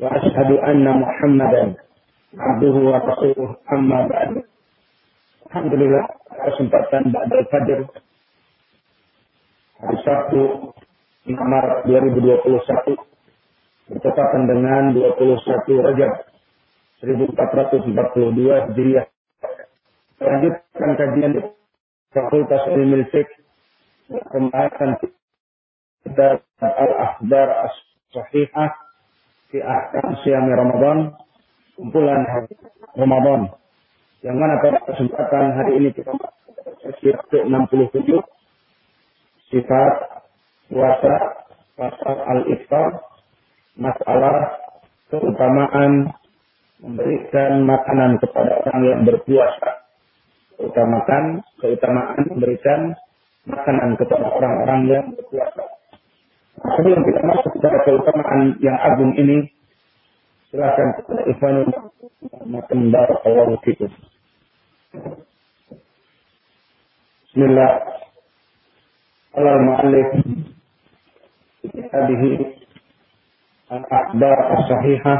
وأشهد أن محمدا عبده ورسوله أما بعد Alhamdulillah kesempatan Ba'dal Fajr hari Sabtu 6 Maret 2021 bertepatan dengan 21 Rajab 1442 Hijriah. Lanjutkan kajian di Fakultas Ilmu Fiqh pembahasan kita Al-Akhbar As-Sahihah di Ahkam Siam Ramadan kumpulan Ramadan. Yang mana pada kesempatan hari ini kita sesi ke-67 sifat puasa pasal al-iftar masalah keutamaan memberikan makanan kepada orang yang berpuasa. Utamakan keutamaan memberikan makanan kepada orang-orang yang berpuasa sebelum kita masuk kepada keutamaan yang agung ini silakan kepada Ikhwanul Makan Barakallahu Fikum. بسم الله قال المؤلف في كتابه الأخبار الصحيحة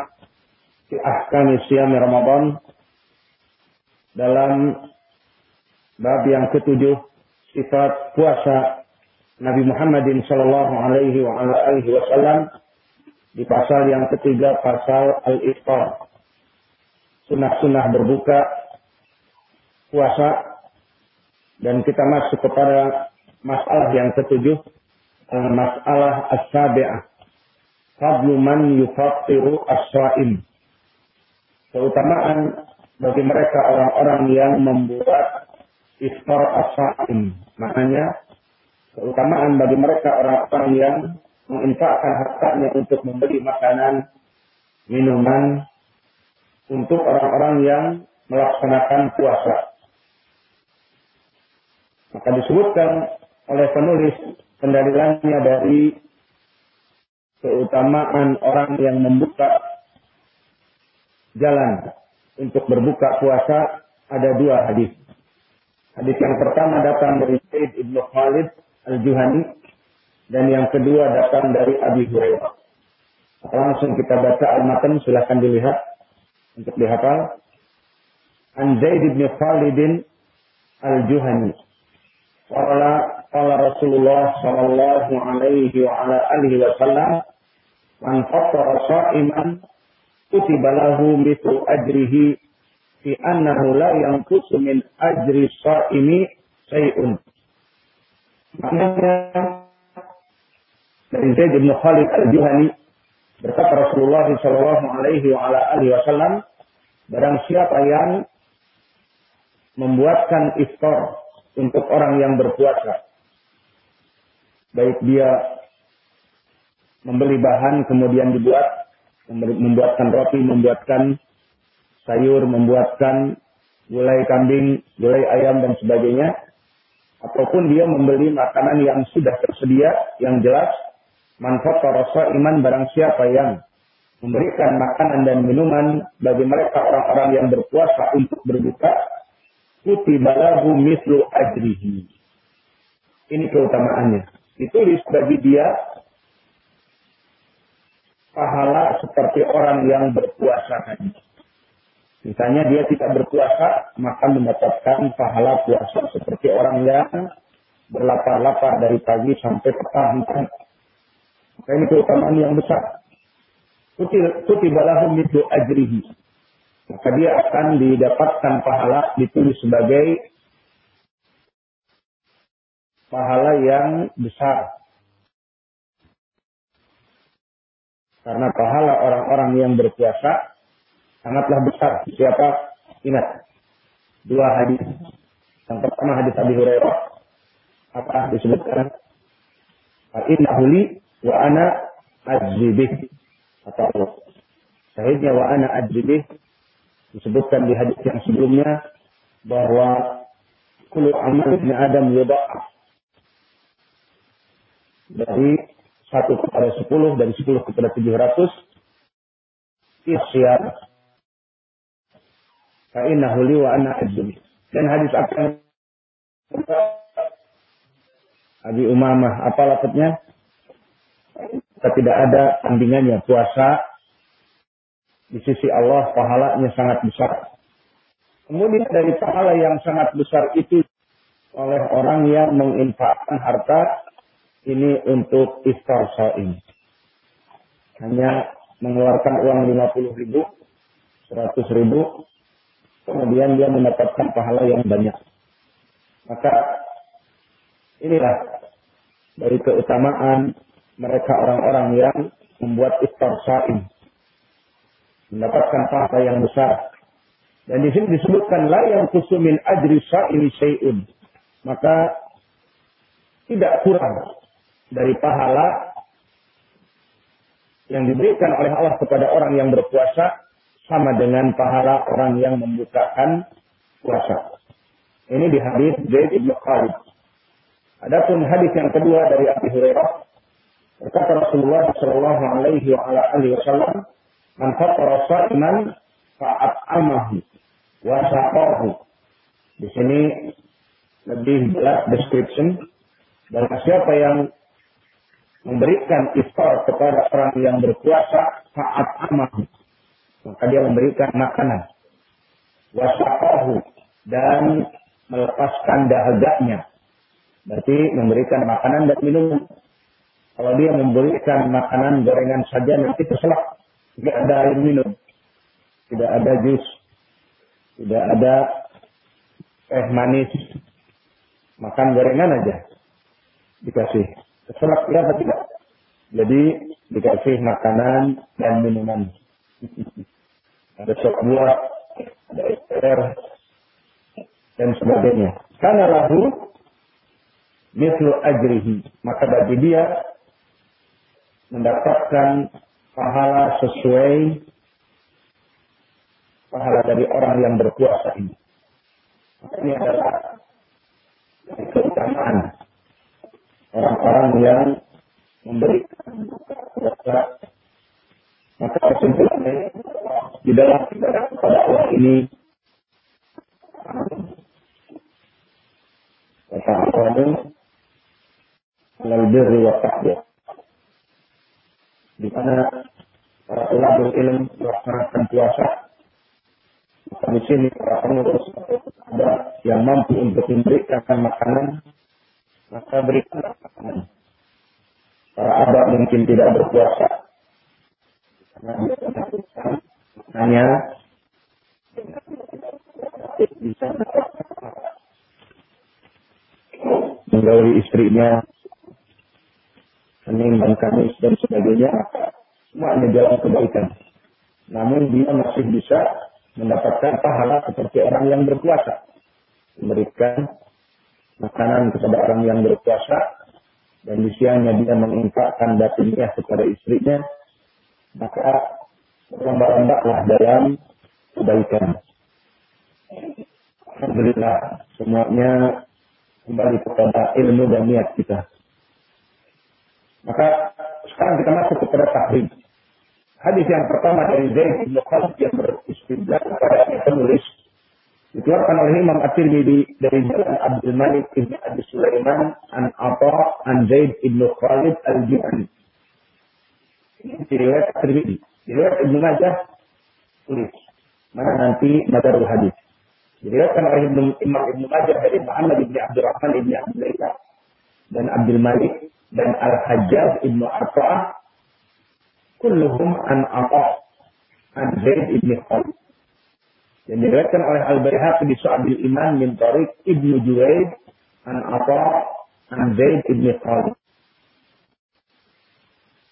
في أحكام صيام رمضان dalam bab yang ketujuh sifat puasa Nabi Muhammadin Shallallahu Alaihi Wasallam di pasal yang ketiga pasal al-iftar. Sunnah-sunnah berbuka puasa dan kita masuk kepada masalah yang ketujuh eh, masalah as-sabi'ah. Fadlu man yufattiru as-saim. Keutamaan bagi mereka orang-orang yang membuat iftar as-saim. Maknanya keutamaan bagi mereka orang-orang yang menginfakkan hartanya untuk membeli makanan minuman untuk orang-orang yang melaksanakan puasa maka disebutkan oleh penulis pendalilannya dari keutamaan orang yang membuka jalan untuk berbuka puasa ada dua hadis. Hadis yang pertama datang dari Said Ibn Khalid Al-Juhani dan yang kedua datang dari Abi Hurairah. Langsung kita baca al-matan silahkan dilihat untuk dihafal. An Zaid ibn Khalid Al-Juhani Qala qala Rasulullah sallallahu alaihi wa ala alihi wasallam man fattara sha'iman kutiba lahu mithlu ajrihi fi annahu la yanqusu min ajri sha'imi syai'un. Maknanya dari Zaid bin Khalid al-Juhani berkata Rasulullah sallallahu alaihi wasallam barang siapa yang membuatkan iftar untuk orang yang berpuasa. Baik dia membeli bahan kemudian dibuat, membuatkan roti, membuatkan sayur, membuatkan gulai kambing, gulai ayam dan sebagainya. Ataupun dia membeli makanan yang sudah tersedia, yang jelas, manfaat rasa iman barang siapa yang memberikan makanan dan minuman bagi mereka orang-orang yang berpuasa untuk berbuka, kutiba lahu mislu ajrihi. Ini keutamaannya. Ditulis bagi dia pahala seperti orang yang berpuasa tadi. Misalnya dia tidak berpuasa, maka mendapatkan pahala puasa seperti orang yang berlapar-lapar dari pagi sampai petang. Maka ini keutamaan yang besar. Kutiba lahu mislu ajrihi maka dia akan didapatkan pahala ditulis sebagai pahala yang besar. Karena pahala orang-orang yang berpuasa sangatlah besar. Siapa? Ingat. Dua hadis. Yang pertama hadis Abi Hurairah. Apa disebutkan? Innahu li wa ana ajibih. Kata Allah. Sahihnya wa ana ajibih Disebutkan di hadis yang sebelumnya bahwa kullu amal ibn Adam yudha'af dari satu kepada sepuluh, dari sepuluh kepada tujuh ratus, isyar. Wa Dan hadis akan Abi Umamah, apa lafadznya? Kita tidak ada tandingannya. Puasa di sisi Allah pahalanya sangat besar. Kemudian dari pahala yang sangat besar itu oleh orang yang menginfakkan harta ini untuk iftar saim. Hanya mengeluarkan uang 50 ribu, 100 ribu, kemudian dia mendapatkan pahala yang banyak. Maka inilah dari keutamaan mereka orang-orang yang membuat iftar. Mendapatkan pahala yang besar. Dan di sini disebutkan yang kusumin ajri saimi syai'un. Maka tidak kurang dari pahala yang diberikan oleh Allah kepada orang yang berpuasa sama dengan pahala orang yang membukakan puasa. Ini di hadis Zaid bin Khalid. Adapun hadis yang kedua dari Abi Hurairah berkata Rasulullah Shallallahu Alaihi Wasallam, "Man fatara sa'iman fa'at'amahu wa saqahu." Di sini lebih jelas description dan siapa yang memberikan iftar kepada orang yang berpuasa saat amal. Maka dia memberikan makanan. Wasakahu. Dan melepaskan dahaganya. Berarti memberikan makanan dan minum. Kalau dia memberikan makanan gorengan saja nanti keselak. Tidak ada air minum. Tidak ada jus. Tidak ada teh manis. Makan gorengan aja. Dikasih Keselak ya atau tidak? Jadi dikasih makanan dan minuman. Ada sop buah, ada air, dan sebagainya. Karena lahu mislu ajrihi. Maka bagi dia mendapatkan pahala sesuai pahala dari orang yang berpuasa ini. Ini adalah keutamaan orang-orang yang memberikan zakat. Maka kesimpulannya di dalam kepada Allah ini kata Allah alal birri wa taqwa. Di mana para ulama ilmu melaksanakan puasa di sini para pengurus ada yang mampu untuk memberikan makanan maka berikan makanan. Para abad mungkin tidak berpuasa. Hanya bisa menggauli istrinya Senin dan Kamis dan sebagainya semuanya jalan kebaikan. Namun dia masih bisa mendapatkan pahala seperti orang yang berpuasa. Memberikan makanan kepada orang yang berpuasa dan di siangnya dia menginfakkan batinnya kepada istrinya, maka berlomba-lombalah dalam kebaikan. Alhamdulillah semuanya kembali kepada ilmu dan niat kita. Maka sekarang kita masuk kepada tahrim. Hadis yang pertama dari Zaid bin Khalid yang beristidlal kepada penulis Dikeluarkan oleh Imam At-Tirmidzi dari jalan Abdul Malik bin Abi Sulaiman an Atha an Zaid ibn Khalid al-Juhani. Ini riwayat At-Tirmidzi. Riwayat Ibnu Majah tulis. Mana nanti madarul hadis. Diriwayatkan oleh Imam Ibnu Majah dari Muhammad bin Abdurrahman bin Abdullah dan Abdul Malik dan Al-Hajjaj ibnu Atha kulluhum an Atha an Zaid ibn Khalid yang diriwayatkan oleh Al-Baihaqi di Su'abil Iman min Tariq Ibnu Juwaid an Atha an Zaid ibn Khalid.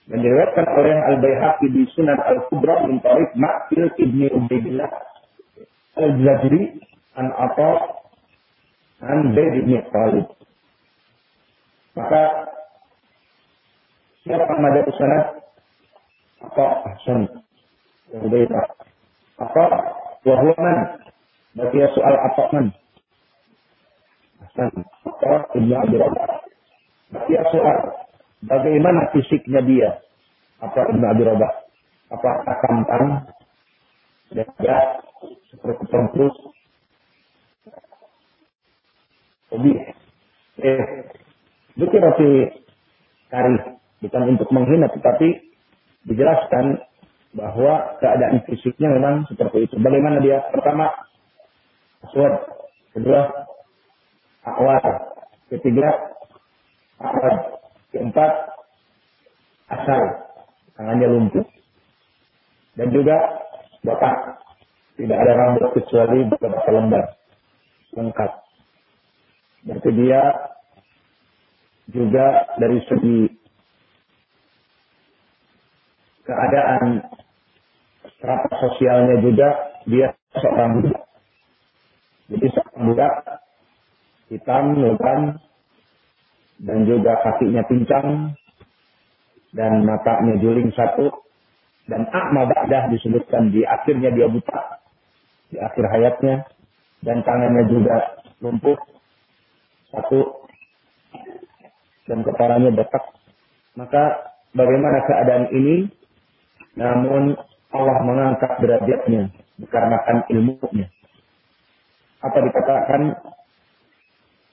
Dan diriwayatkan oleh Al-Baihaqi di Sunan Al-Kubra min Tariq Ma'qil ibn Ubaidillah Al-Zajri an Atha an Zaid ibn Khalid. Maka siapa madad sanad? Atha Ahsan. Apa? Apa Wahwaman. Bagi soal apa man. Hasan. Ibnu Abi Rabah. Bagi soal. Bagaimana fisiknya dia? Apa Ibnu Abi Rabah? Apakah tampan? Dajjal? Seperti tempus? Hobi? Eh, itu roti kari. Bukan untuk menghina, tetapi dijelaskan bahwa keadaan fisiknya memang seperti itu. Bagaimana dia? Pertama, aswad. Kedua, awal. Ketiga, awal. Keempat, asal. Tangannya lumpuh. Dan juga bapak. Tidak ada rambut kecuali beberapa lembar. Lengkap. Berarti dia juga dari segi keadaan strata sosialnya juga dia seorang budak. Jadi seorang budak hitam, logam, dan juga kakinya pincang, dan matanya juling satu, dan akma ba'dah disebutkan di akhirnya dia buta, di akhir hayatnya, dan tangannya juga lumpuh, satu, dan kepalanya betak. Maka bagaimana keadaan ini? Namun Allah mengangkat derajatnya dikarenakan ilmunya. Apa dikatakan?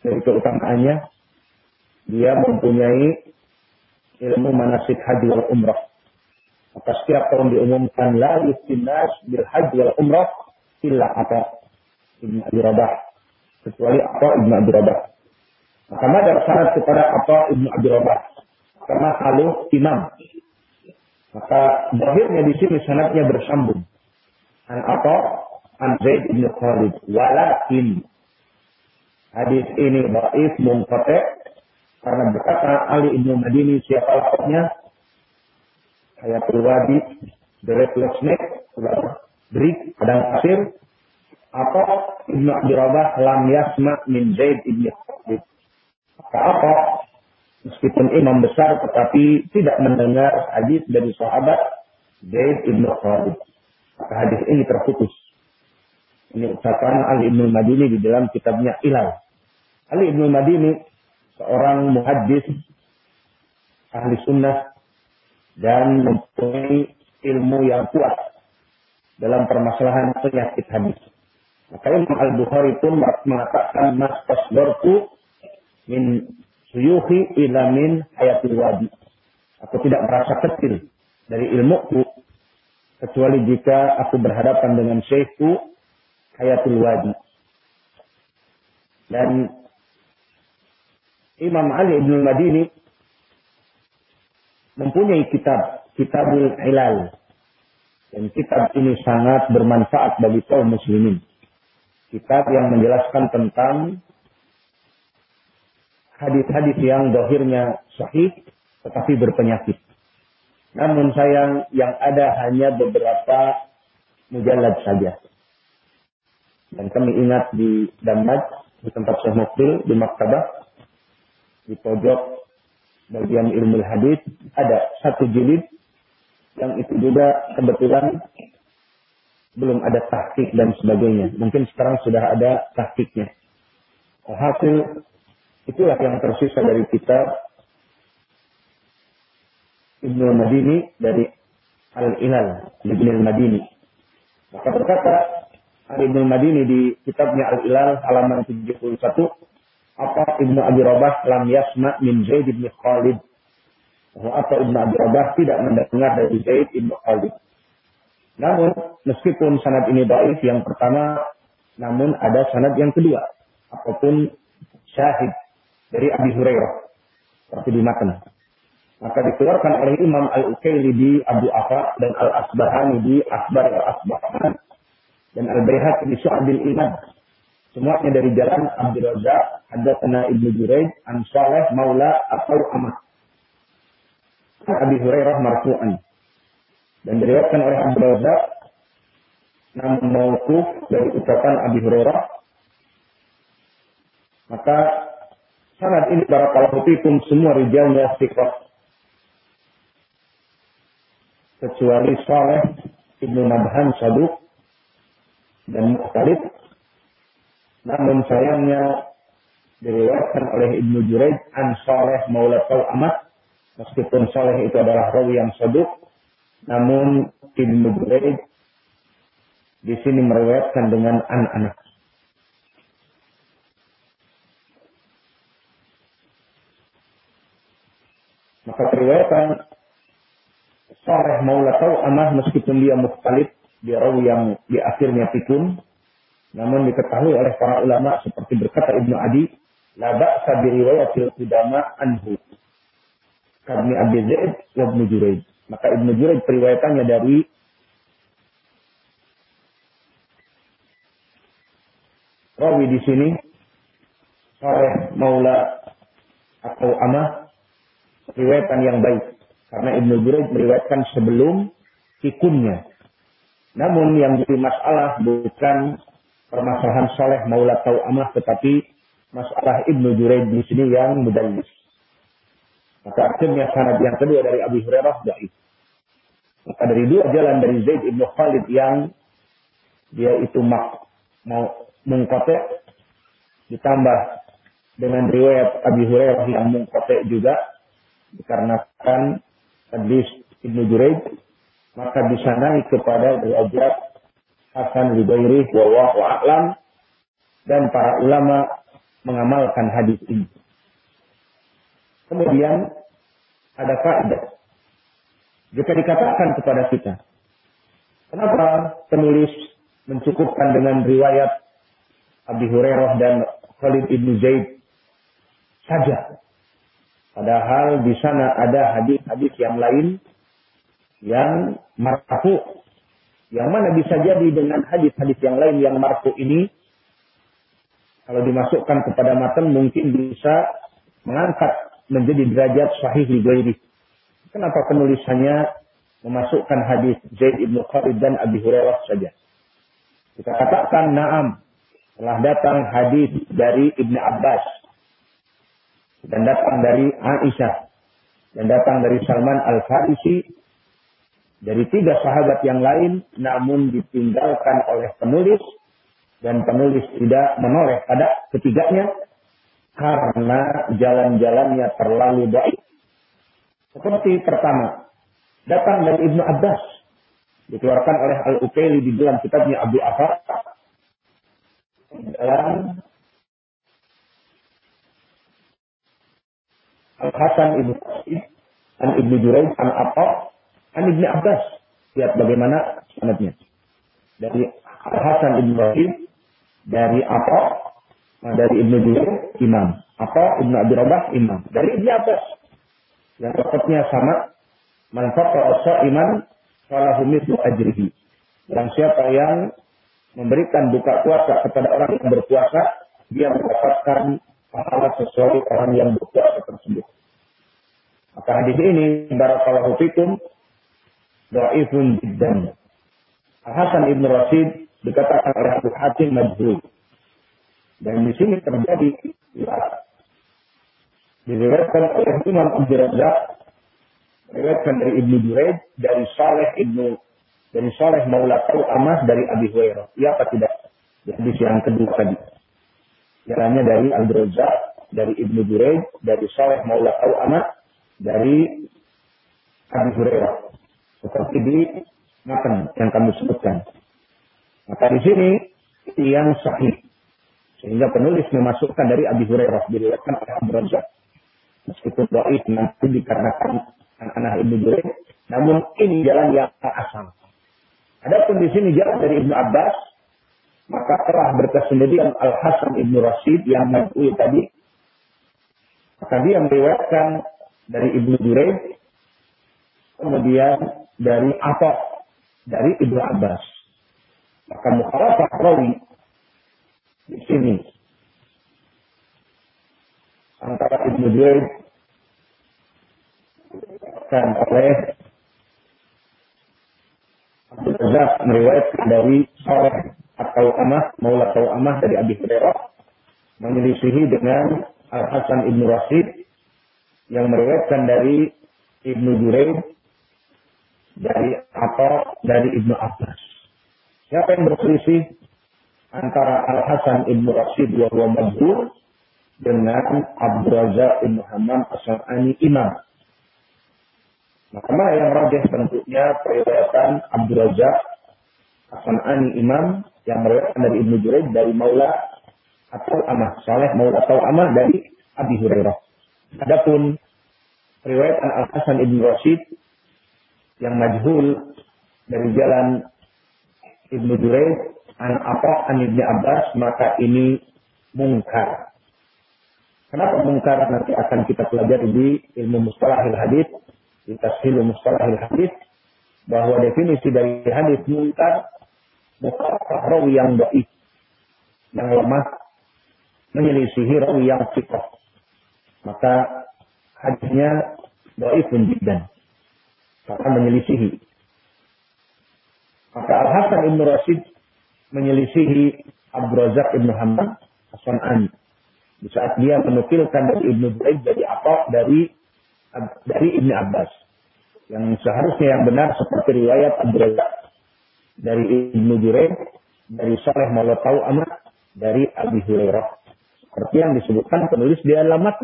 Dari keutamaannya? Dia mempunyai ilmu manasik haji wal umrah. Maka setiap tahun diumumkan la yustinnas bil haji wal umrah illa apa Ibn Abi Rabah. Kecuali apa Ibn Abi Rabah. Ada syarat kepada apa Ibn Abi Rabah. Karena halu imam maka zahirnya di sini sanatnya bersambung. An apa? An Zaid bin Khalid. Walakin hadis ini dhaif munqati karena berkata Ali ibnu Madini siapa lafaznya? Hayatul Wadi, The Restless Snake, Brik, Padang Pasir, apa Ibnu Abi Rabah lam yasma min Zaid ibn Khalid. Maka apa? meskipun imam besar tetapi tidak mendengar hadis dari sahabat Zaid ibn Khalid. Maka hadis ini terputus. Ini ucapan Ali ibn Madini di dalam kitabnya Ilal. Ali ibn Madini seorang muhaddis ahli sunnah dan mempunyai ilmu yang kuat dalam permasalahan penyakit hadis. Maka Imam Al-Bukhari pun mengatakan mas tasbartu min suyuhi ilamin hayatul wadi. Aku tidak merasa kecil dari ilmuku kecuali jika aku berhadapan dengan syekhku hayatul wadi. Dan Imam Ali Ibn Madini mempunyai kitab, Kitabul Hilal. Dan kitab ini sangat bermanfaat bagi kaum muslimin. Kitab yang menjelaskan tentang hadis-hadis yang dohirnya sahih tetapi berpenyakit. Namun sayang yang ada hanya beberapa mujallad saja. Dan kami ingat di Damaj, di tempat Syekh Mukbil, di Maktabah, di pojok bagian ilmu hadis ada satu jilid yang itu juga kebetulan belum ada tahqiq dan sebagainya. Mungkin sekarang sudah ada tahqiqnya. Hasil Itulah yang tersisa dari kitab Ibnu Madini dari Al-Ilal Ibnu Madini. Maka berkata Al Madini di kitabnya Al-Ilal halaman 71 apa Ibnu Abi Rabah lam yasma min Zaid bin Khalid. Apa Ibnu Abi Rabah tidak mendengar dari Zaid bin Khalid. Namun meskipun sanad ini baik yang pertama namun ada sanad yang kedua. Apa pun syahid dari Abi Hurairah seperti di matan. Maka dikeluarkan oleh Imam Al-Ukaili di Abu Afa dan Al-Asbahani di Asbar Al-Asbahan dan Al-Bayhaqi di Syu'abil Iman. Semuanya dari jalan Abdul Razak, Haddatsana Ibnu Juraij, An Saleh Maula atau Ahmad. Abi Hurairah marfu'an. Dan diriwayatkan oleh Abdul Razak namun mauquf dari ucapan Abi Hurairah maka Sanad ini barakallahu fikum semua rijalnya sikot. Kecuali Saleh Ibnu Nabhan Saduk dan Mukhalid. Namun sayangnya diriwayatkan oleh Ibnu Juraid an Saleh Maula Amat meskipun Saleh itu adalah rawi yang seduk namun Ibnu Juraid di sini meriwayatkan dengan an-anak maka periwayatan Saleh Maula Amah meskipun dia mukhtalif dia rawi yang di akhirnya pikun namun diketahui oleh para ulama seperti berkata Ibnu Adi La ba'sa bi riwayatil qudama anhu. Kami Abi Zaid wa Ibnu Juraid. Maka Ibnu Juraid periwayatannya dari rawi di sini oleh Maula atau Amah riwayatan yang baik karena Ibnu Juraid meriwayatkan sebelum ikunnya. Namun yang jadi masalah bukan permasalahan soleh Maula atau Amah tetapi masalah Ibnu Juraid di sini yang mudallis. Maka akhirnya sanad yang kedua dari Abi Hurairah dhaif. Maka dari dua jalan dari Zaid Ibnu Khalid yang dia itu mak, mau mengkote ditambah dengan riwayat Abi Hurairah yang mengkote juga dikarenakan hadis Ibnu Juraid maka bisa naik kepada derajat Hasan Libairi wa a'lam dan para ulama mengamalkan hadis ini. Kemudian ada faedah. Jika dikatakan kepada kita, kenapa penulis mencukupkan dengan riwayat Abi Hurairah dan Khalid ibnu Zaid saja. Padahal di sana ada hadis-hadis yang lain yang marfu. Yang mana bisa jadi dengan hadis-hadis yang lain yang marfu ini kalau dimasukkan kepada matan mungkin bisa mengangkat menjadi derajat sahih li Kenapa penulisannya memasukkan hadis Zaid ibnu Khalid dan Abi Hurairah saja? Kita katakan na'am telah datang hadis dari Ibnu Abbas dan datang dari Aisyah dan datang dari Salman Al-Farisi dari tiga sahabat yang lain namun ditinggalkan oleh penulis dan penulis tidak menoleh pada ketiganya karena jalan-jalannya terlalu baik. Seperti pertama, datang dari Ibnu Abbas, dikeluarkan oleh Al-Ukaili di dalam kitabnya Abu Afar, dalam Al-Hasan Ibnu Qasim, An Ibnu Juraid, An Atta, An Ibnu Abbas. Lihat bagaimana sanadnya. Dari Al-Hasan Ibnu Qasim, dari apa? Nah, dari Ibnu Jubair imam. Apa? Ibnu Abi Rabah imam. Dari Ibnu Abbas. Yang tepatnya sama. Manfaat faqa iman falahu mithlu ajrihi. Dan siapa yang memberikan buka puasa kepada orang yang berpuasa, dia mendapatkan pahala sesuai orang yang berpuasa tersebut. Maka hadis ini barakallahu fikum dhaifun jiddan. Hasan Ibn Rasid dikatakan oleh Abu Hatim majhul. Dan di sini terjadi ya, diriwayatkan oleh Imam Abdul Razak, diriwayatkan dari Ibnu Juraid, dari Saleh Ibnu dari Saleh Maula Tau Amas dari Abi Hurairah. Ya apa tidak? Jadi yang kedua tadi. Jalannya dari Abdul Razak, dari Ibnu Juraid, dari Saleh Maula Tau Amas, dari Abi Hurairah. Seperti di makan yang kami sebutkan. Maka di sini yang sahih. Sehingga penulis memasukkan dari Abi Hurairah diriwayatkan oleh Abu Razak. Meskipun dhaif nanti dikarenakan anak-anak Ibnu Jurair, namun ini jalan yang asal. Adapun di sini jalan dari Ibnu Abbas, maka telah berkesendirian Al Hasan Ibnu Rasid yang mengakui tadi, maka dia meriwayatkan dari Ibnu Jurair, kemudian dari apa? Dari Ibnu Abbas. Maka mukhalafah rawi di sini antara Ibnu Juraid dan oleh Abu Razak meriwayatkan dari Saleh atau Amah, Maula atau Amah dari Abi Hurairah menyelisihi dengan Al Hasan Ibnu Rasid yang meriwayatkan dari Ibnu Juraid dari atau dari Ibnu Abbas. Siapa yang berselisih? antara Al Hasan ibnu Rasid wa huwa majhul dengan Abdul Razak ibnu Hammam As-Sanani imam. Maka yang rajih tentunya periwayatan Abdul Razak As-Sanani imam yang meriwayatkan dari Ibnu Juraid dari Maula atau Amah Saleh Maula atau Amah dari Abi Hurairah. Adapun periwayatan Al Hasan ibnu Rasid yang majhul dari jalan Ibnu Juraid an apa an Ibnu Abbas maka ini mungkar. Kenapa mungkar nanti akan kita pelajari di ilmu mustalahil hadis, di tashil mustalahil hadis bahwa definisi dari hadis mungkar bukan rawi yang baik yang lemah menyelisihi rawi yang sifat. Maka hadisnya pun jiddan. Maka menyelisihi maka Al-Hasan Ibn Rashid menyelisihi Abdul Razak Ibn Hammam As-San'ani. Di saat dia menukilkan dari Ibnu Zaid dari apa? Dari dari Ibnu Abbas. Yang seharusnya yang benar seperti riwayat Abdul Razak dari Ibnu Juraid, dari Saleh Maula Amr, dari Abi Hurairah. Seperti yang disebutkan penulis di alamat.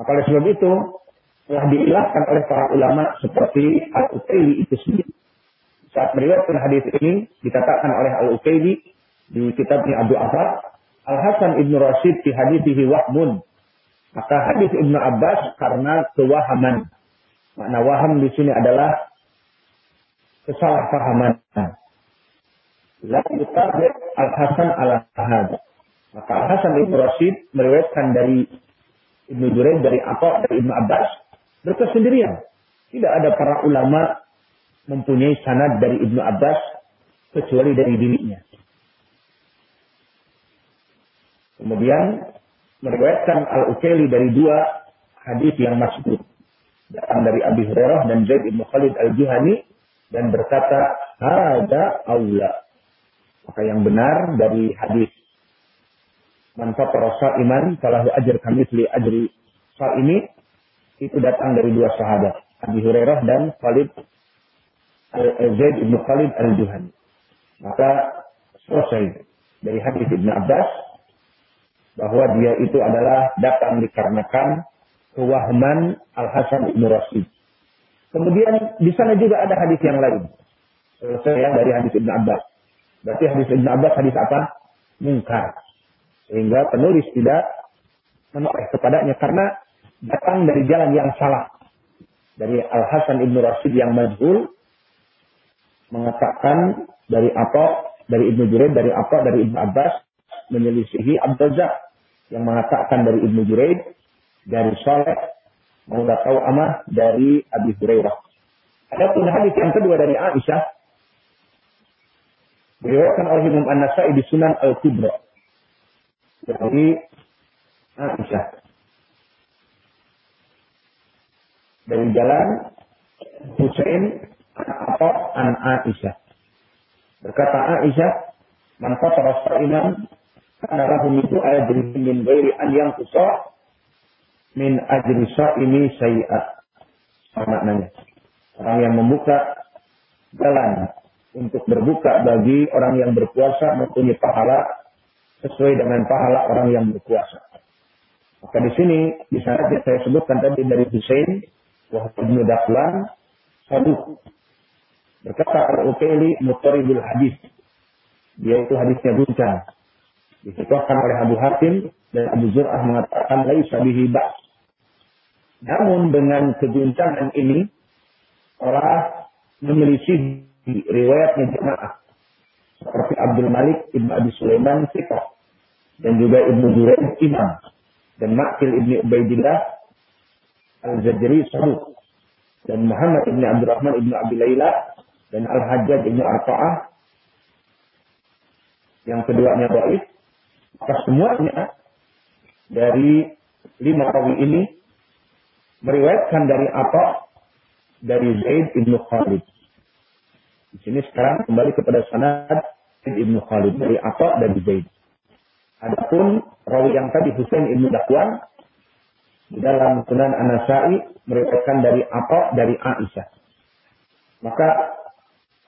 Maka oleh sebab itu, telah diilahkan oleh para ulama seperti Al-Utaili itu sendiri saat meriwayatkan hadis ini dikatakan oleh Al-Uqayli di kitabnya Abu Afar, Al-Hasan Ibnu Rashid di hadisihi wahmun. Maka hadis Ibnu Abbas karena kewahaman. Makna waham di sini adalah kesalahpahaman. La yutabir Al-Hasan ala ahad. Maka Al-Hasan Ibnu Rashid meriwayatkan dari Ibnu Juraid dari apa dari Ibnu Abbas berkesendirian. Tidak ada para ulama mempunyai sanad dari Ibnu Abbas kecuali dari dirinya. Kemudian meriwayatkan Al-Ukaili dari dua hadis yang masuk datang dari Abi Hurairah dan Zaid bin Khalid Al-Juhani dan berkata ada aula. Maka yang benar dari hadis man fatara iman falahu ajr kamitsli ajri ini itu datang dari dua sahabat Abi Hurairah dan Khalid Zaid ibn Khalid al-Juhani. Maka selesai dari hadis Ibn Abbas bahwa dia itu adalah datang dikarenakan kewahman Al-Hasan ibn Rasid. Kemudian di sana juga ada hadis yang lain. Selesai yang dari hadis Ibn Abbas. Berarti hadis Ibn Abbas hadis apa? Mungkar. Sehingga penulis tidak menoleh kepadanya karena datang dari jalan yang salah. Dari Al-Hasan ibn Rasid yang majhul mengatakan dari apa? Dari Ibnu Juraid dari apa? Dari Ibnu Abbas menyelisihi Abdul yang mengatakan dari Ibnu Juraid dari Saleh Maula Amah dari Abi Hurairah. pun hadis yang kedua dari Aisyah. Diriwayatkan oleh Imam An-Nasai di Sunan Al-Kubra. Dari Aisyah dari jalan Husain apa an Aisyah. Berkata Aisyah, man fatara sa'iman karena lahum itu ajri min ghairi an yang kusah min ajri sa'imi. Sama maknanya. Orang yang membuka jalan untuk berbuka bagi orang yang berpuasa mempunyai pahala sesuai dengan pahala orang yang berpuasa. Maka di sini di sana saya sebutkan tadi dari Husain wahai ibnu Dahlan satu Berkata Al-Ukaili mutaribul hadis. Dia itu hadisnya guncang. Disebutkan oleh Abu Hatim dan Abu Zur'ah mengatakan laisa bihi ba's. Namun dengan keguncangan ini orang memiliki riwayatnya jemaah seperti Abdul Malik ibn Abi Sulaiman Sikah dan juga Ibnu Juraid Imam dan Ma'kil ibn Ubaidillah Al-Zajri Saduq dan Muhammad ibn Abdurrahman ibn Abi Layla dan Al-Hajjaj Ibnu Arfa'ah yang keduanya baik maka semuanya dari lima rawi ini meriwayatkan dari apa? Dari Zaid ibnu Khalid. Di sini sekarang kembali kepada sanad Zaid ibnu Khalid. Dari apa? Dari Zaid. Adapun rawi yang tadi Husain ibnu Dakwan dalam Sunan meriwayatkan dari apa dari Aisyah maka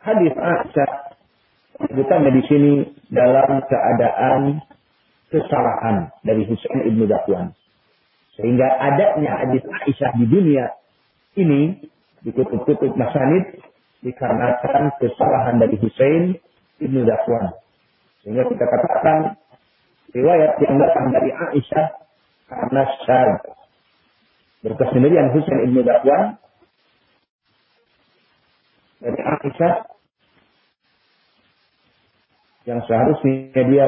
hadis Aisyah Bukannya di sini dalam keadaan kesalahan dari Husain ibnu Dakwan. Sehingga adanya hadis Aisyah di dunia ini di kutub-kutub masanid dikarenakan kesalahan dari Husain ibnu Dakwan. Sehingga kita katakan riwayat yang datang dari Aisyah karena syad. Berkesendirian Husain ibnu Dakwan dari Aisyah yang seharusnya dia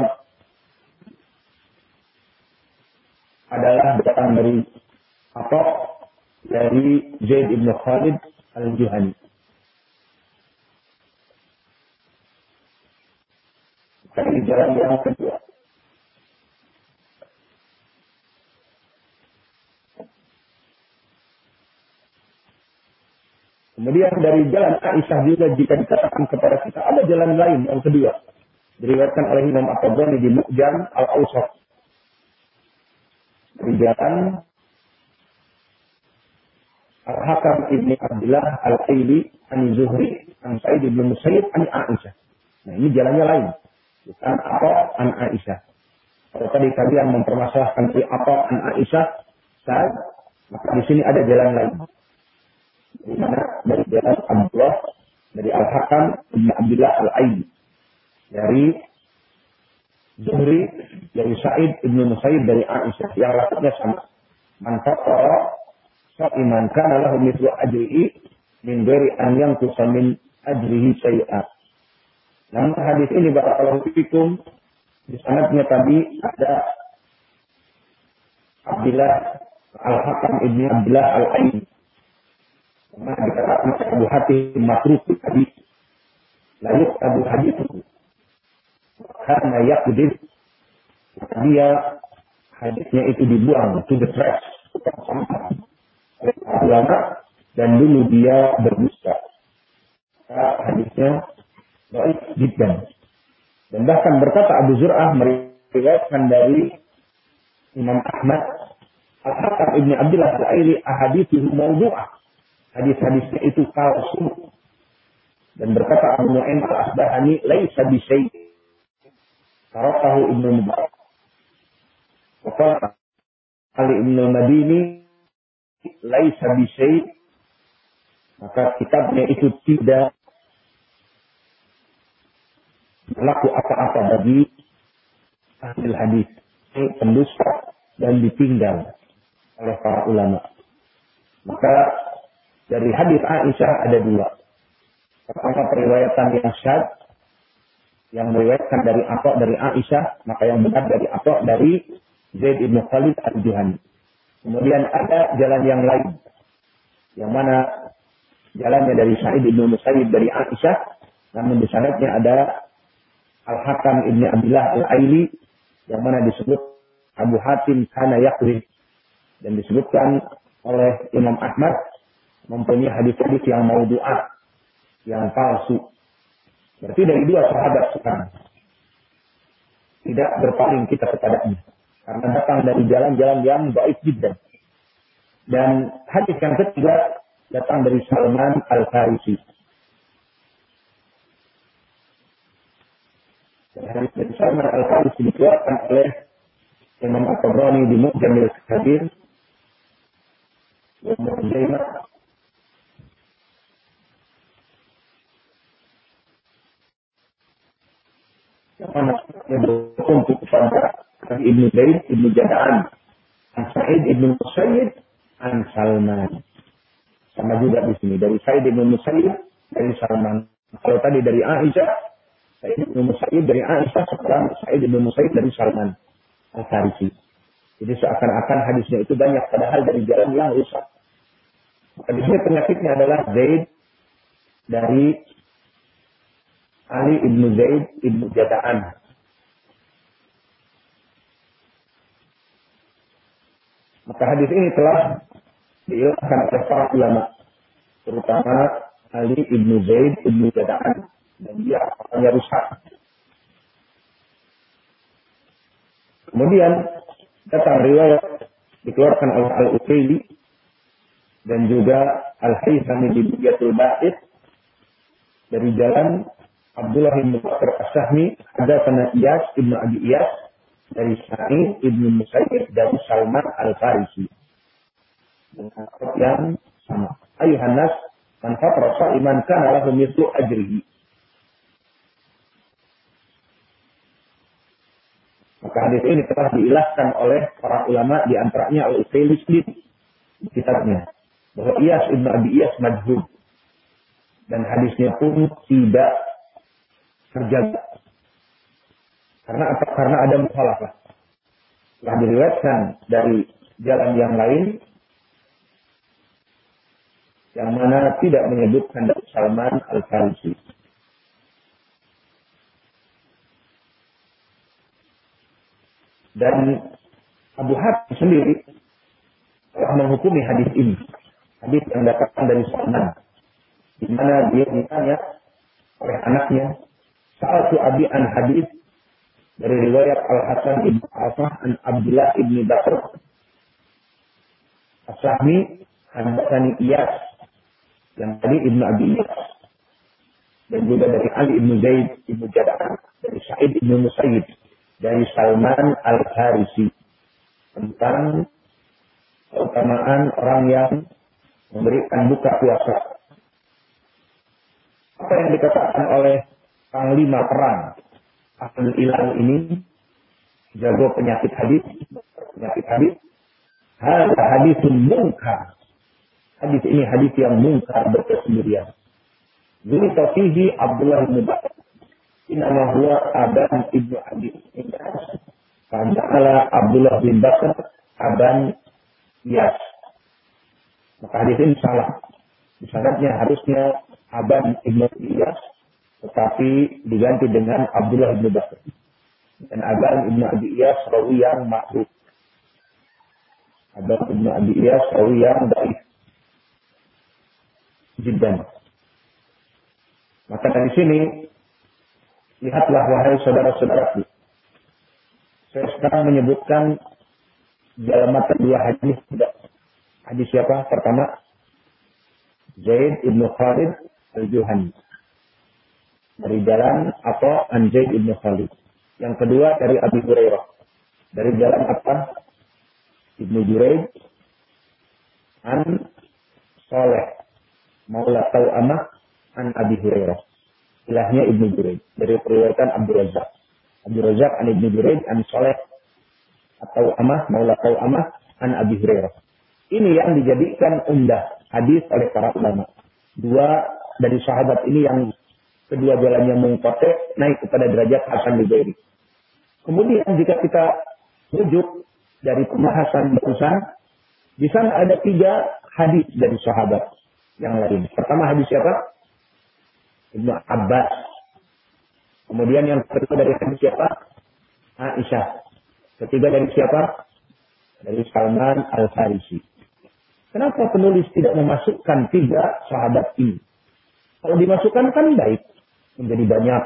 adalah datang dari apa dari Zaid ibn Khalid al-Juhani. Dari jalan yang kedua. Kemudian dari jalan Aisyah juga jika dikatakan kepada kita ada jalan lain yang kedua. Diriwayatkan oleh Imam At-Tabrani di Mu'jam Al-Awsat. Dari jalan Al-Hakam Ibni Abdullah Al-Qaili Ani Zuhri An Sa'id Ibn Musayyid Ani Aisyah. Nah ini jalannya lain. Bukan apa An Aisyah. Kalau tadi kalian mempermasalahkan dari apa An Aisyah, saat maka di sini ada jalan lain. Di mana dari jalan Abdullah dari Al-Hakam Ibn Abdullah Al-Aini dari Zuhri dari Sa'id Ibn Musayyid dari Aisyah yang lafaznya sama. Man so iman kana lahu mithlu ajrihi min ghairi an yanqusa min ajrihi syai'a. Namun hadis ini barakallahu fikum di sanadnya tadi ada Abdullah Al-Hakam Ibn Abdullah Al-Aini Karena dikatakan Abu Hatim makruf hadis. Lalu Abu Hadis itu. Karena yakdir dia hadisnya itu dibuang to the trash ulama dan dulu dia berdusta. Hadisnya baik jiddan dan bahkan berkata Abu Zur'ah meriwayatkan dari Imam Ahmad Al-Hakam Ibn Abdullah Al-Aili ahadithu mawdu'ah hadis-hadisnya itu palsu. Dan berkata Abu Nu'aim al-Asbahani, laisa bisyai. Tarakahu Ibnu Mubarak. Wakala Ali Ibnu Madini, laisa bisyai. Maka kitabnya itu tidak berlaku apa-apa bagi ahli hadis. Ini pendusta dan ditinggal oleh para ulama. Maka dari hadis Aisyah ada dua. Pertama periwayatan yang syad yang meriwayatkan dari apa dari Aisyah, maka yang benar dari apa dari Zaid ibn Khalid al-Juhani. Kemudian ada jalan yang lain, yang mana jalannya dari Sa'id ibn Musayyib dari Aisyah, namun di sanadnya ada Al-Hakam ibn Abdullah al-Aili, yang mana disebut Abu Hatim kana yakri dan disebutkan oleh Imam Ahmad mempunyai hadis-hadis yang mau doa, yang palsu. Berarti dari dua sahabat sekarang. Tidak berpaling kita kepadanya. Karena datang dari jalan-jalan yang baik juga. Dan hadis yang ketiga datang dari Salman Al-Farisi. Hadis dari Salman Al-Farisi dikeluarkan oleh Imam At-Tabrani di Mu'jamil Kabir. Ibn Zainab yang berkumpul kepada Ibnu Zaid, Ibnu Jada'an, An Sa'id Ibnu Musayyid, An Salman. Sama juga di sini. Dari Sa'id Ibnu Musayyid, dari Salman. Kalau tadi dari Aisyah, Sa'id Ibnu Musayyid dari Aisyah, sekarang Sa'id Ibnu Musayyid dari Salman. Al-Farisi. Jadi seakan-akan hadisnya itu banyak, padahal dari jalan yang rusak. Di sini penyakitnya adalah Zaid dari Ali ibnu Zaid ibnu Jada'an. Maka hadis ini telah diilahkan oleh para ulama, terutama Ali ibnu Zaid ibnu Jada'an dan dia akalnya rusak. Kemudian datang riwayat dikeluarkan oleh Al-Utsaibi dan juga Al-Haythami di Biyatul Ba'id dari jalan Abdullah bin Bakar As-Sahmi, hadatsana Iyas ibnu Abi Iyas dari Sa'id ibnu Musayyib dari Salman Al-Farisi. Yang sama. Ayuhan nas, man fatara iman kana lahu mithlu ajrihi. Maka hadis ini telah diilahkan oleh para ulama di antaranya Al-Utsaimin di kitabnya bahwa Iyas ibnu Abi Iyas majhul dan hadisnya pun tidak terjaga. Karena apa? Karena ada mukhalafah. Telah diriwayatkan dari jalan yang lain yang mana tidak menyebutkan dari Salman Al-Farisi. Dan Abu Hatim sendiri telah menghukumi hadis ini. Hadis yang datang dari Salman. Di mana dia ditanya oleh anaknya, saat Abi an hadis dari riwayat Al-Hasan ibn Afah an Abdullah ibn Bakr. As-Sahmi Hadasani Iyas yang tadi Ibn Abi Iyas. Dan juga dari Ali ibn Zaid ibn Jadah dari Sa'id ibn Musayyib dari Salman Al-Harisi. Tentang keutamaan orang yang memberikan buka puasa. Apa yang dikatakan oleh panglima perang Ahlul Ilal ini jago penyakit hadis, penyakit hadis. Hadis hadisun mungkar. Hadis ini hadis yang mungkar berkesendirian. Zuli fihi Abdullah bin Bakar Inama huwa Aban ibnu Abi Iyas. Fa'ala Abdullah bin Bakar Aban Iyas. Maka hadis ini salah. Sanadnya harusnya Aban ibnu Iyas, tetapi diganti dengan Abdullah bin Bakar. Dan Aban ibnu Abi Iyas rawi yang makhluk. Aban ibnu Abi Iyas rawi yang daif. Jiddan. Maka dari sini Lihatlah wahai saudara-saudaraku. Saya sekarang menyebutkan dalam mata dua hadis. Hadis siapa? Pertama, Zaid ibnu Khalid al-Juhani. Dari jalan apa? An Zaid ibnu Khalid. Yang kedua dari Abi Hurairah. Dari jalan apa? Ibnu Juraid an Soleh Maula Tau'amah an Abi Hurairah ilahnya Ibnu Juraid dari periwayatan Abdul Razak. Abdul Razak an Ibnu Juraid an Saleh atau Amah Maula atau Amah an Abi Hurairah. Ini yang dijadikan umdah hadis oleh para ulama. Dua dari sahabat ini yang kedua jalannya mengkote naik kepada derajat Hasan Libairi. Kemudian jika kita rujuk dari pembahasan barusan, di sana ada tiga hadis dari sahabat yang lain. Pertama hadis siapa? Ibnu Abbas. Kemudian yang kedua dari hadis siapa? Aisyah. Ketiga dari siapa? Dari Salman Al-Farisi. Kenapa penulis tidak memasukkan tiga sahabat ini? Kalau dimasukkan kan baik. Menjadi banyak.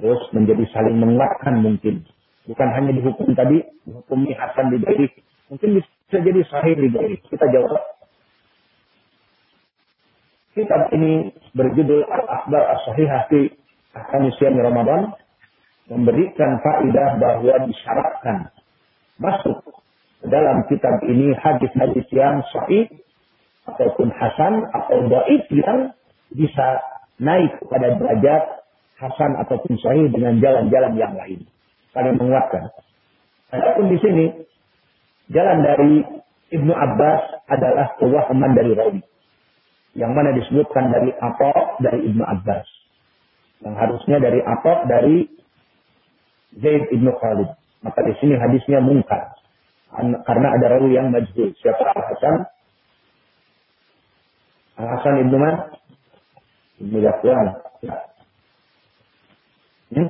Terus menjadi saling menguatkan mungkin. Bukan hanya dihukum tadi, dihukumi Hasan di Mungkin bisa jadi sahih di Kita jawab Kitab ini berjudul Al-Akhbar As-Sahihah fi Ahkam Ramadan memberikan faedah bahwa disyaratkan masuk dalam kitab ini hadis-hadis yang sahih ataupun hasan atau dhaif yang bisa naik kepada derajat hasan ataupun sahih dengan jalan-jalan yang lain. Saling menguatkan. Adapun di sini jalan dari Ibnu Abbas adalah kewahaman dari rawi yang mana disebutkan dari apa dari Ibnu Abbas. Yang harusnya dari apa dari Zaid Ibnu Khalid. Maka di sini hadisnya mungkar. Karena ada rawi yang majhul. Siapa Al-Hasan? Al-Hasan Ibnu Man? Zakwan. Ya. Hmm?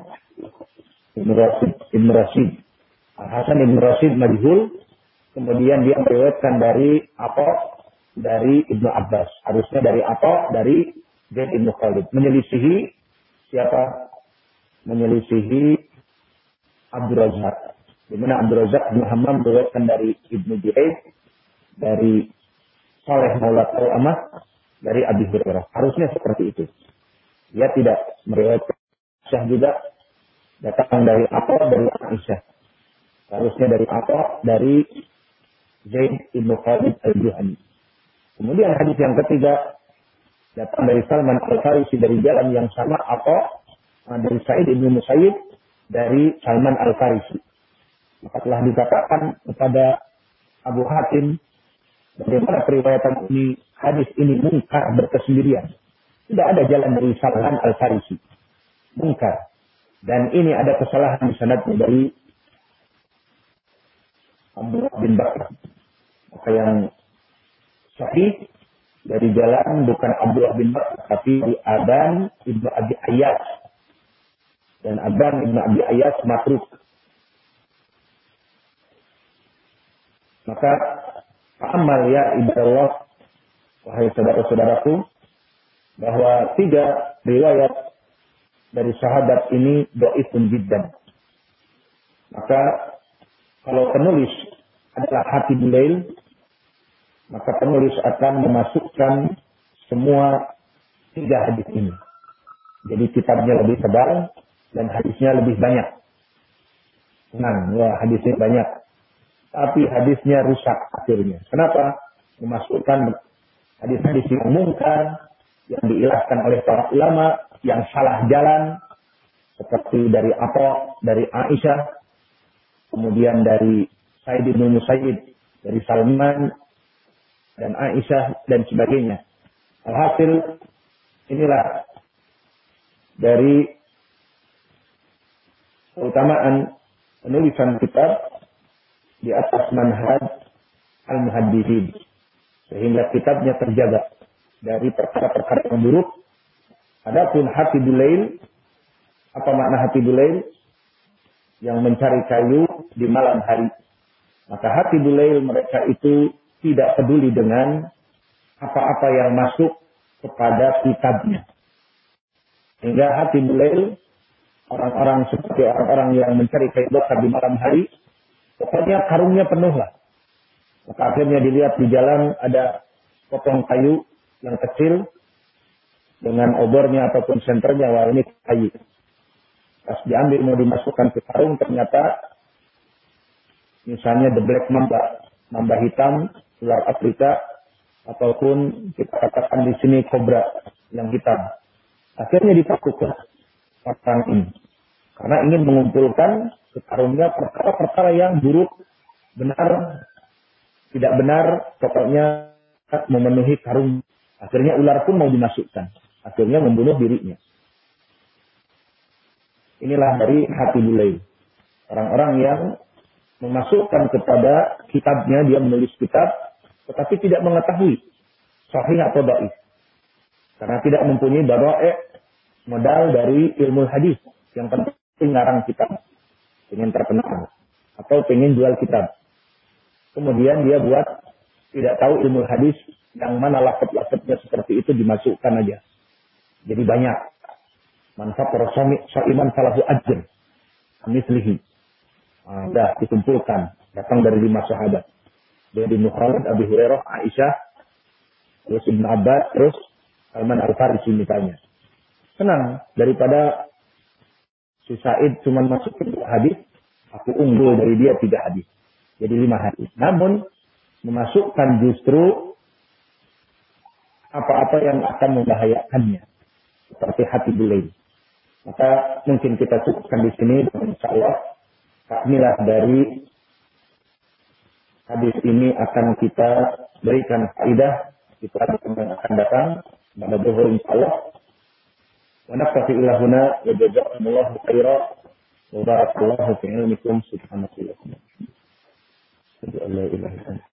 Ibnu Rasid. Ibnu Rasid. Majhul. Kemudian dia meriwayatkan dari apa dari Ibnu Abbas. Harusnya dari apa? Dari Zaid Ibnu Khalid. Menyelisihi siapa? Menyelisihi Abdul Razak. Di mana Abdul Razak bin Hammam meriwayatkan dari Ibnu Juraid, dari Saleh Maula Al-Amah, dari Abi Hurairah. Harusnya seperti itu. Dia tidak meriwayatkan Aisyah juga datang dari apa dari Aisyah. Harusnya dari apa dari Zaid ibnu Khalid al-Juhani. Kemudian hadis yang ketiga datang dari Salman al-Farisi dari jalan yang sama atau dari Said ibnu Musayyib dari Salman al-Farisi. Maka telah dikatakan kepada Abu Hatim bagaimana periwayatan ini hadis ini mungkar berkesendirian. Tidak ada jalan dari Salman al-Farisi. Mungkar. Dan ini ada kesalahan di sanadnya dari Abdullah bin Bakar. Maka yang sahih dari jalan bukan Abdullah bin Bakar, tapi dari Adan ibnu Abi Ayyas. Dan Adan ibnu Abi Ayyas matruk. Maka amal ya Allah, wahai saudara-saudaraku, bahwa tiga riwayat dari sahabat ini do'ifun jiddan. Maka kalau penulis adalah hati bulail, maka penulis akan memasukkan semua tiga hadis ini. Jadi kitabnya lebih tebal dan hadisnya lebih banyak. Nah, ya hadisnya banyak. Tapi hadisnya rusak akhirnya. Kenapa? Memasukkan hadis-hadis yang mungkar, yang diilahkan oleh para ulama, yang salah jalan, seperti dari Apo, dari Aisyah, kemudian dari Said bin Musayyid, dari Salman, dan Aisyah, dan sebagainya. Alhasil, inilah dari keutamaan penulisan kitab di atas manhaj al-muhaddithin. Sehingga kitabnya terjaga dari perkara-perkara yang buruk. Adapun hati bulail, apa makna hati bulail? yang mencari kayu di malam hari. Maka hati bulail mereka itu tidak peduli dengan apa-apa yang masuk kepada kitabnya. Hingga hati bulail, orang-orang seperti orang-orang yang mencari kayu di malam hari, pokoknya karungnya penuh lah. Maka akhirnya dilihat di jalan ada potong kayu yang kecil dengan obornya ataupun senternya, wah ini kayu. Pas diambil mau dimasukkan ke karung ternyata misalnya the black mamba, mamba hitam, ular Afrika, ataupun kita katakan di sini kobra yang hitam. Akhirnya ditakutkan orang ini. Karena ingin mengumpulkan ke karungnya perkara-perkara yang buruk, benar, tidak benar, pokoknya memenuhi karung. Akhirnya ular pun mau dimasukkan. Akhirnya membunuh dirinya. Inilah dari hati bulai. Orang-orang yang memasukkan kepada kitabnya, dia menulis kitab, tetapi tidak mengetahui sahih atau daif. Karena tidak mempunyai baro'e modal dari ilmu hadis. Yang penting ngarang kitab. Ingin terkenal. Atau ingin jual kitab. Kemudian dia buat tidak tahu ilmu hadis yang mana lafad-lafadnya seperti itu dimasukkan aja. Jadi banyak. Manfaat rasami sa'iman salahu ajr. Mislihi. Nah, dah dikumpulkan. Datang dari lima sahabat. Dari Khalid, Abi Hurairah, Aisyah, terus Ibn Abbas, terus Salman Al-Farisi misalnya. Senang daripada si Said cuma masuk ke hadis, aku unggul dari dia tiga hadis. Jadi lima hadis. Namun memasukkan justru apa-apa yang akan membahayakannya. Seperti hati bulain. Maka mungkin kita cukupkan di sini dan insya Allah takmilah dari hadis ini akan kita berikan faidah pelajaran yang akan datang pada zuhur insya Allah. Wa naktafi ila huna wa jazakumullahu khaira wa barakallahu fi ilmikum subhanahu wa ta'ala.